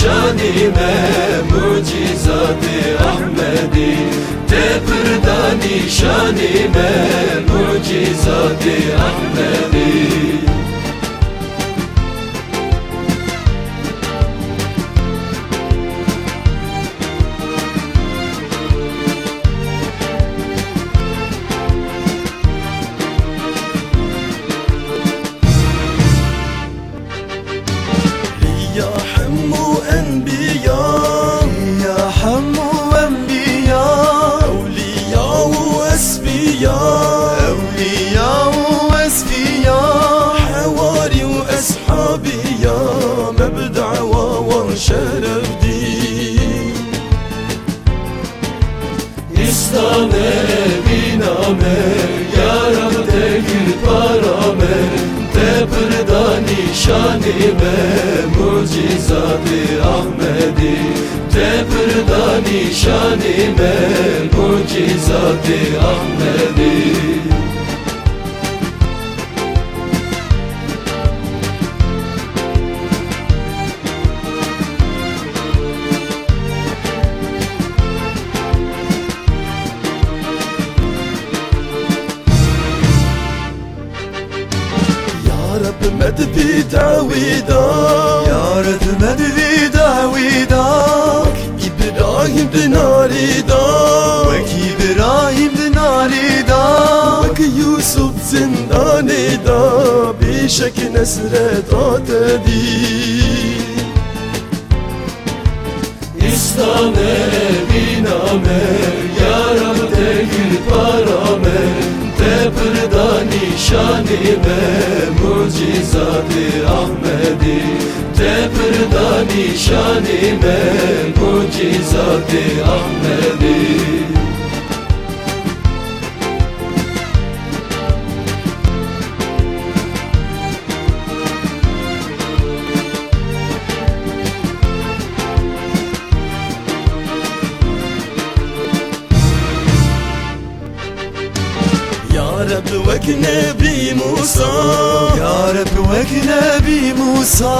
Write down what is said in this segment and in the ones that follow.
Nişanime Mucizat-ı Ahmedi. Tepirda nişanime Mucizat-ı Ahmedi İslam'e binamer Yaram tekir paramer Tepirda nişanime Mucizat-ı Ahmedi Tepirda nişanime Mucizat-ı Ahmedi رب مد في داويدا يا رب مد في داويدا إبراهيم بناري دا وك إبراهيم بناري دا وك يوسف زنداني دا بشك نسرة تدي İslam'e binamer Yaram tekir nişanime Mucizat-ı Ahmedi Tepirda nişanime Mucizat-ı Ahmedi رب وك نبي موسى. يا رب وك نبي موسى.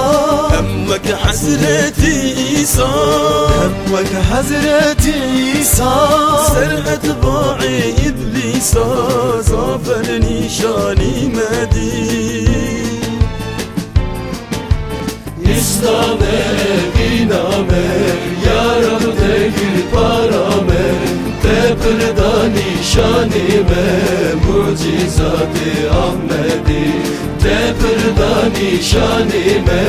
همك حسرتي عيسى. همك حسرتي عيسى. سرقة باعي إبليسا شاني ما Nişanime Mucizat-ı Ahmedi Tepirda nişanime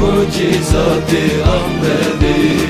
Mucizat-ı Ahmedi